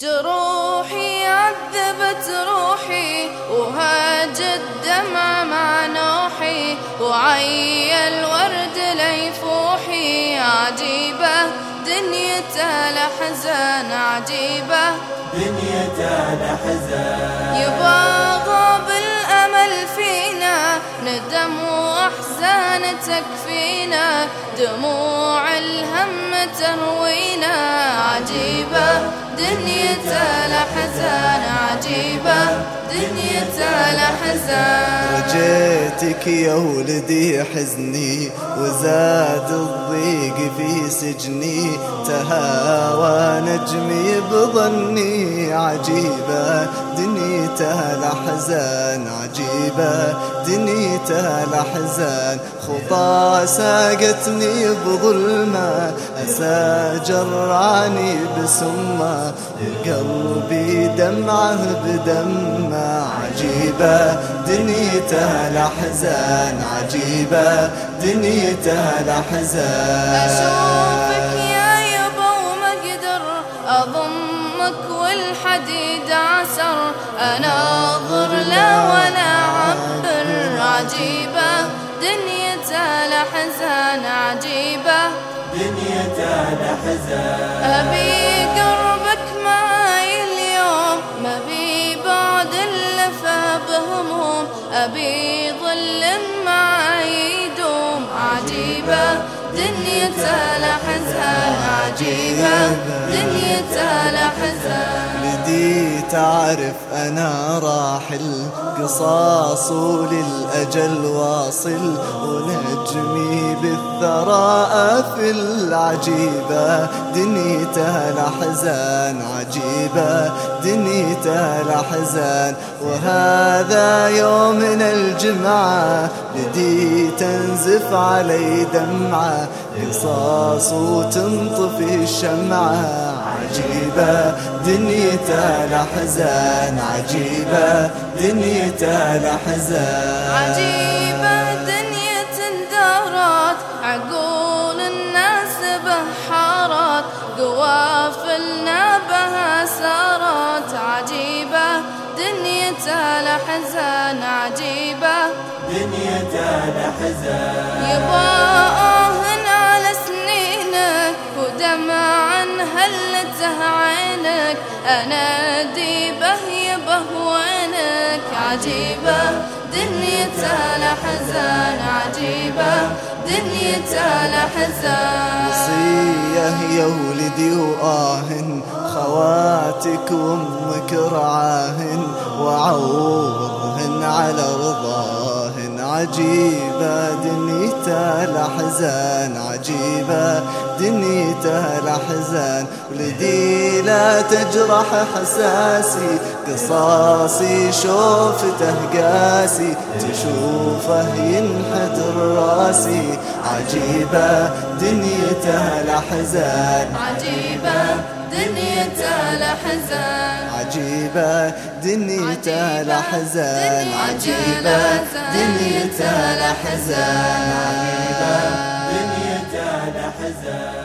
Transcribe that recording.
جروحي عذبت روحي وهاج الدمع مع نوحي وعي الورد ليفوحي. عجيبة دنيته لحزان عجيبة دنيته لحزان. يبا غاب الأمل فينا ندم وأحزان تكفينا دموع الهم تروينا. عجيبة دنيته لحزان عجيبة دنيته لحزان. رجيتك يا ولدي حزني وزاد الضيق في سجني. تهاوى نجمي بظني عجيبة دنيته لحزان عجيبة دنيته لحزان. خطى ساقتني بظلمة أسى جراني بسمة. قلبي دمعة بدمه عجيبة دنيته لحزان. عجيبة دنيته لحزان. أشوفك يا يبا وما قدر أضمك والحديد عسر. أناظر لا ولا عبر. عجيبة دنيته لحزان. عجيبة دنيته لحزان. بهموم أبي ظل معاي يدوم عجيبة دنيته لحزان عجيبة دنيته لحزان بدي تعرف أنا راحل. قصاص للأجل واصل ونجمي بالثراء في العجيبة. دنيته لحزان عجيبة دنيته لحزان. وهذا يومنا الجمعة بدي تنزف علي دمعة. قصاص وتنطفي الشمعة. عجيبة دنيته لحزان عجيبة دنيته لحزان عجيبة دنيا دارت عقول الناس بحارات قوافلنا بها سارت. عجيبة دنيا لحزان عجيبة دنيته لحزان يباهن على سنينك ودمعا هلته عينك انادي به يبه وينك عجيبة دنيته لحزان. عجيبة دنيته لحزان. وصية يا ولدي وآهن خواتك وأمك رعاهن وعوضهن على رضاهن عجيبة دنيته لحزان عجيبة دنيته لحزان ولدي لا تجرح حساسي قصاصي شوفته قاسي. تشوفه ينحدر راسي. عجيبة دنيته لحزان عجيبة دنيته لحزان عجيبة دنيته لحزان عجيبة دنيته لحزان عجيبة دنيته لحزان